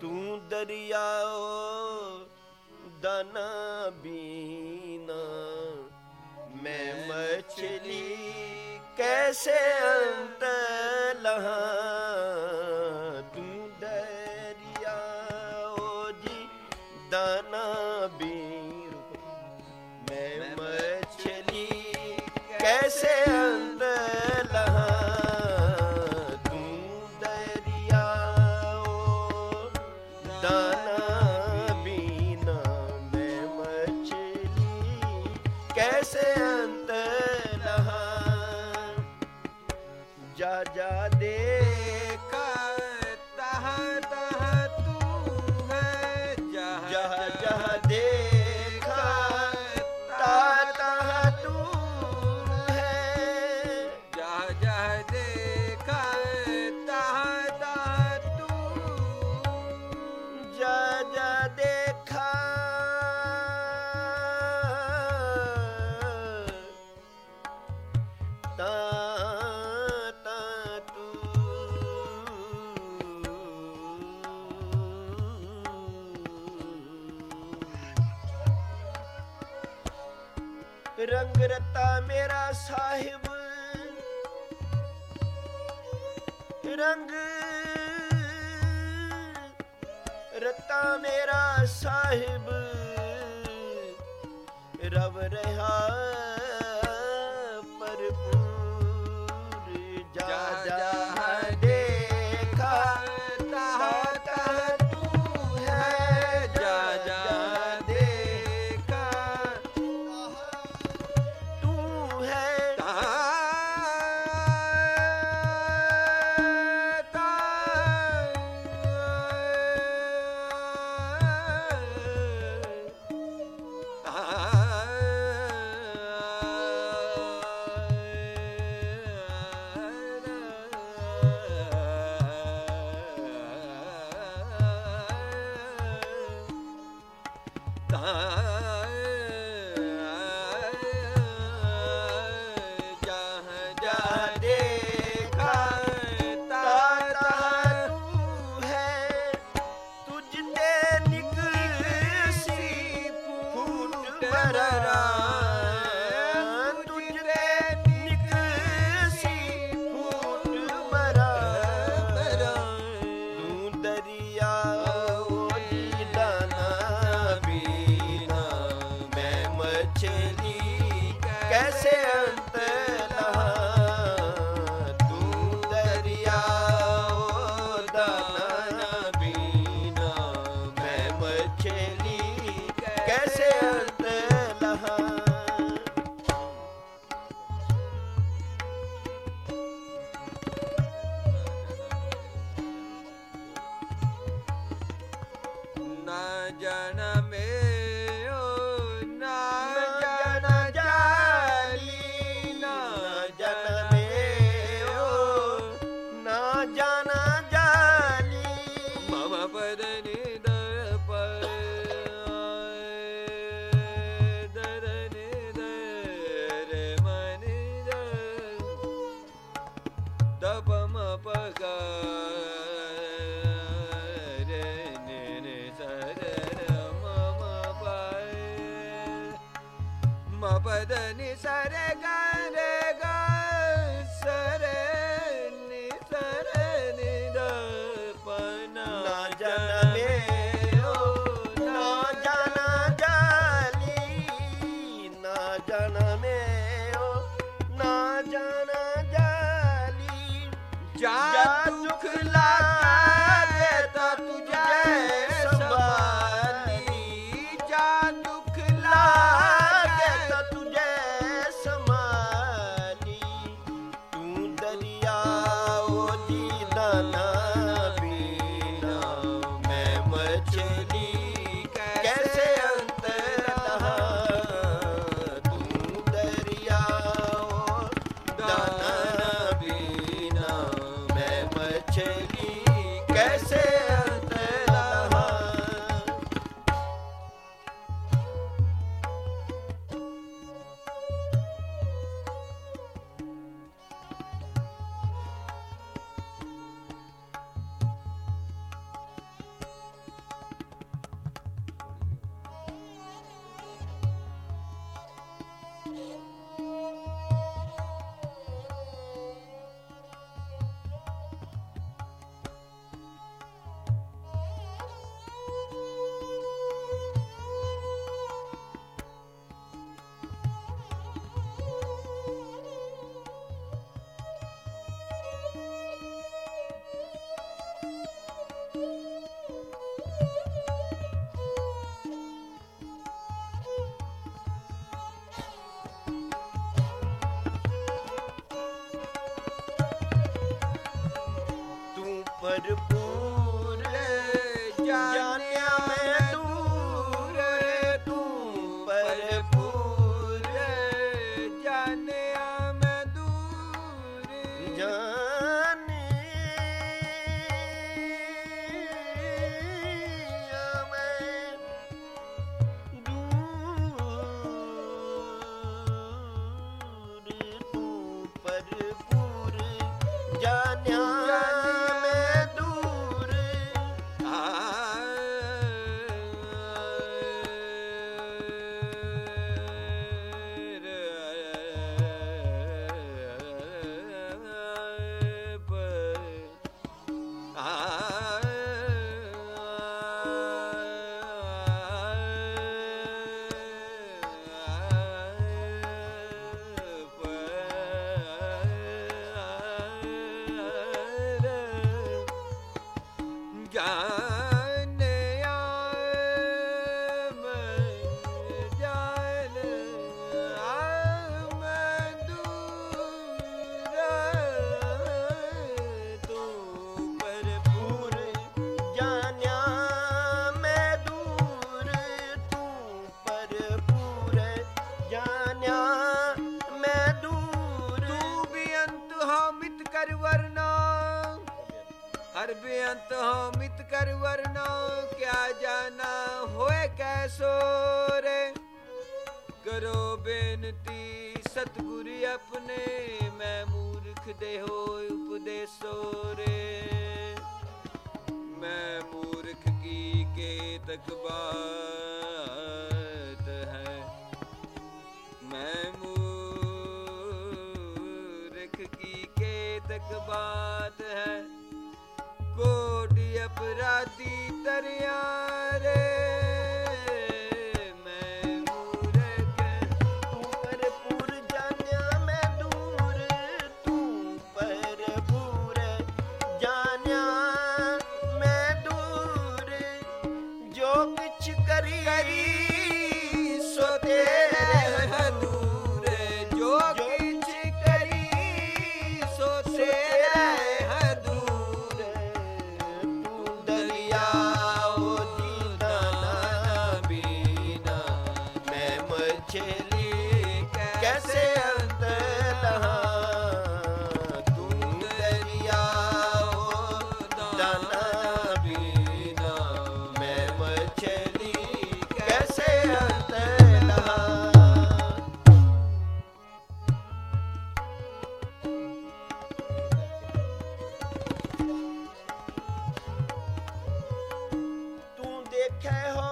ਤੂੰ ਦਰਿਆਓ ਦਨਾ ਬੀਨਾ। ਮੈਂ ਮਛਲੀ ਕੈਸੇ ਅੰਤ ਲਹਾਂ? ਦਾਤਾ ਮੇਰਾ ਸਾਹਿਬ। ਰੰਗ ਰਤਾ ਮੇਰਾ ਸਾਹਿਬ। ਰਵ ਰਹਾ time. da ba ma pa ga ni sa re ga re ga sa re ni sa re ni da pa na janame o na jana jali na janame o na jana jali jali I do. ਸਤਿਗੁਰ ਆਪਣੇ, ਮੈਂ ਮੂਰਖ ਦੇ ਹੋਇ ਉਪਦੇਸੋ ਰੇ। ਮੈਂ ਮੂਰਖ ਕੀ ਕੇਤਕ ਬਾਤ ਹੈ? ਮੈਂ ਮੂਰਖ ਕੀ ਕੇਤਕ ਬਾਤ ਹੈ? ਕੋਡੀ ਅਪਰਾਧੀ ਤਰਿਆ ਰੇ। ਮੈਂ ਕੈਸੇ ਅੰਤ ਲਹਾ ਤੂੰ ਦਰਿਆਓ ਦਾਨਾ ਬੀਨਾ ਮੈਂ ਮਛਲੀ ਕੈਸੇ ਅੰਤ ਲਹਾ ਤੂੰ ਦੇਖੇ ਹੋ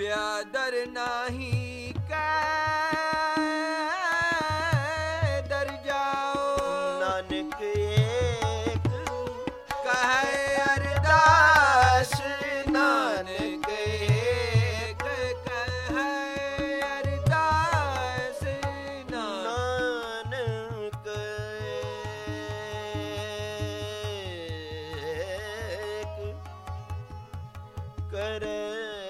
ਬਿਆਦਰ ਨਹੀਂ ਕੈ ਦਰ ਜਾਓ। ਨਾਨਕ ਏਕ ਕਹੇ ਅਰਦਾਸ ਨਾਨਕ ਏਕ ਕਹੇ ਅਰਦਾਸ ਨਾਨਕ ਨਾਨਕ ਏਕ। ਕਰੇ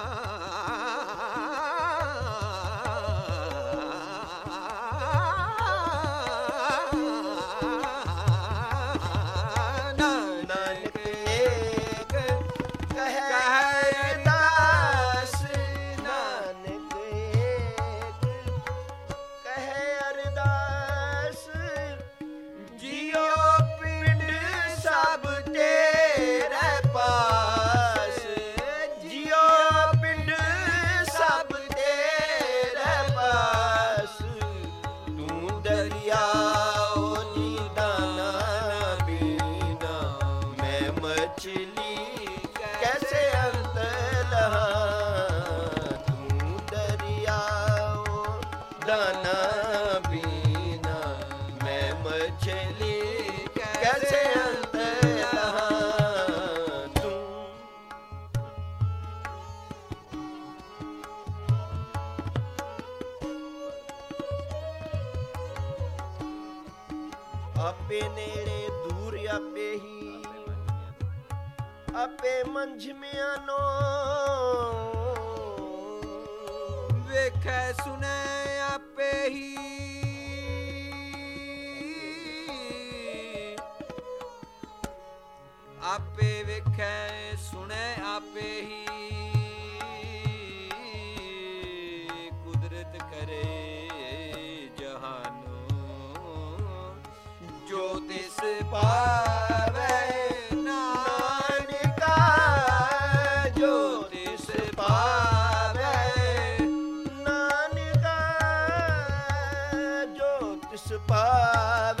ਆਪੇ ਵੇਖੈ ਸੁਣੈ ਆਪੇ ਹੀ। ਕੁਦਰਤ ਕਰੇ ਜਹਾਨੋ ਜੋ ਤਿਸ ਪਾਵੈ ਪਾਵੇ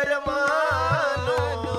પરમાનો